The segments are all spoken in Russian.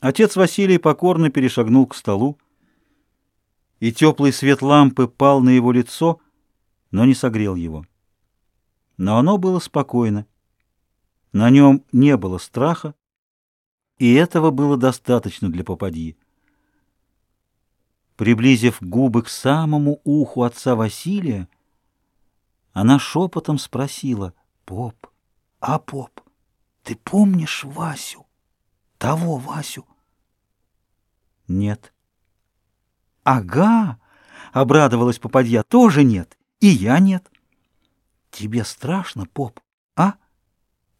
Отец Василий покорно перешагнул к столу, и теплый свет лампы пал на его лицо, но не согрел его. Но оно было спокойно. На нем не было страха, и этого было достаточно для попадьи. Приблизив губы к самому уху отца Василия, она шепотом спросила, «Поп, а, поп, ты помнишь Васю? Того Васю?» «Нет». «Ага!» — обрадовалась попадья. «Тоже нет. И я нет». «Тебе страшно, поп, а?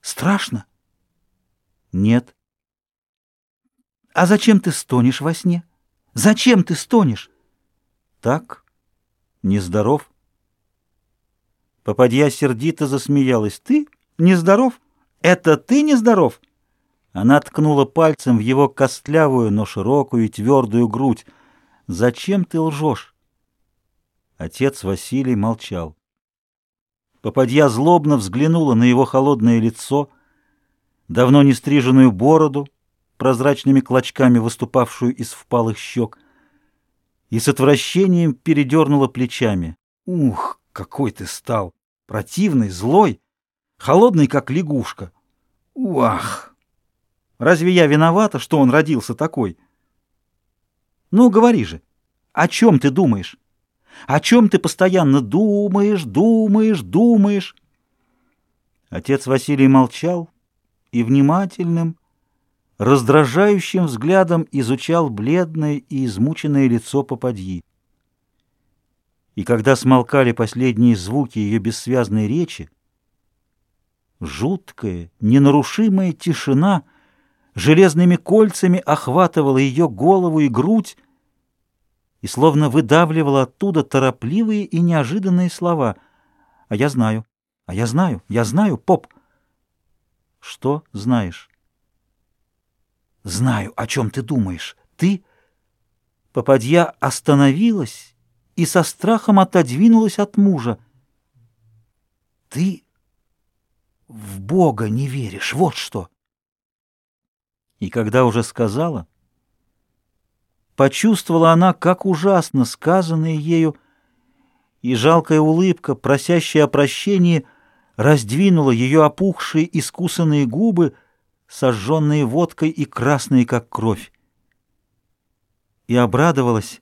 Страшно?» «Нет». «А зачем ты стонешь во сне? Зачем ты стонешь?» «Так, нездоров». Попадья сердито засмеялась. «Ты нездоров? Это ты нездоров?» Она ткнула пальцем в его костлявую, но широкую и твердую грудь. «Зачем ты лжешь?» Отец Василий молчал. Попадья злобно взглянула на его холодное лицо, давно не стриженную бороду, прозрачными клочками выступавшую из впалых щек, и с отвращением передернула плечами. «Ух, какой ты стал! Противный, злой, холодный, как лягушка! Уах! Разве я виновата, что он родился такой?» Ну, говори же, о чем ты думаешь? О чем ты постоянно думаешь, думаешь, думаешь? Отец Василий молчал и внимательным, раздражающим взглядом изучал бледное и измученное лицо попадьи. И когда смолкали последние звуки ее бессвязной речи, жуткая, ненарушимая тишина — железными кольцами охватывала ее голову и грудь и словно выдавливала оттуда торопливые и неожиданные слова. «А я знаю, а я знаю, я знаю, поп». «Что знаешь?» «Знаю, о чем ты думаешь. Ты...» Попадья остановилась и со страхом отодвинулась от мужа. «Ты в Бога не веришь, вот что!» И когда уже сказала, почувствовала она, как ужасно сказанное ею, и жалкая улыбка, просящая о прощении, раздвинула ее опухшие искусанные губы, сожженные водкой и красные, как кровь. И обрадовалась,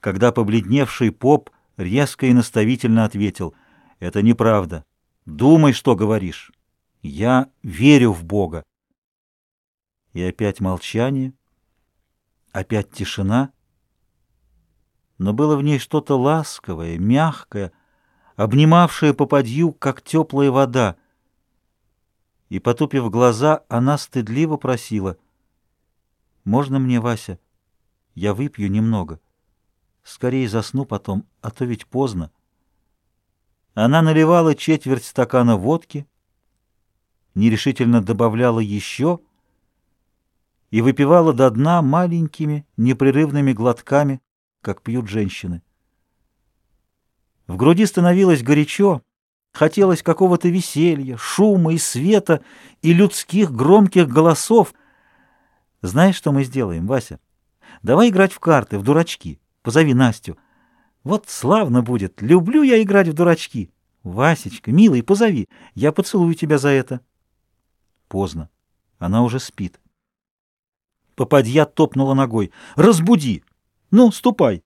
когда побледневший поп резко и наставительно ответил, «Это неправда. Думай, что говоришь. Я верю в Бога. И опять молчание, опять тишина. Но было в ней что-то ласковое, мягкое, обнимавшее попадью, как теплая вода. И, потупив глаза, она стыдливо просила, «Можно мне, Вася? Я выпью немного. Скорее засну потом, а то ведь поздно». Она наливала четверть стакана водки, нерешительно добавляла еще — и выпивала до дна маленькими, непрерывными глотками, как пьют женщины. В груди становилось горячо, хотелось какого-то веселья, шума и света, и людских громких голосов. Знаешь, что мы сделаем, Вася? Давай играть в карты, в дурачки. Позови Настю. Вот славно будет. Люблю я играть в дурачки. Васечка, милый, позови. Я поцелую тебя за это. Поздно. Она уже спит. Попадья топнула ногой. «Разбуди! Ну, ступай!»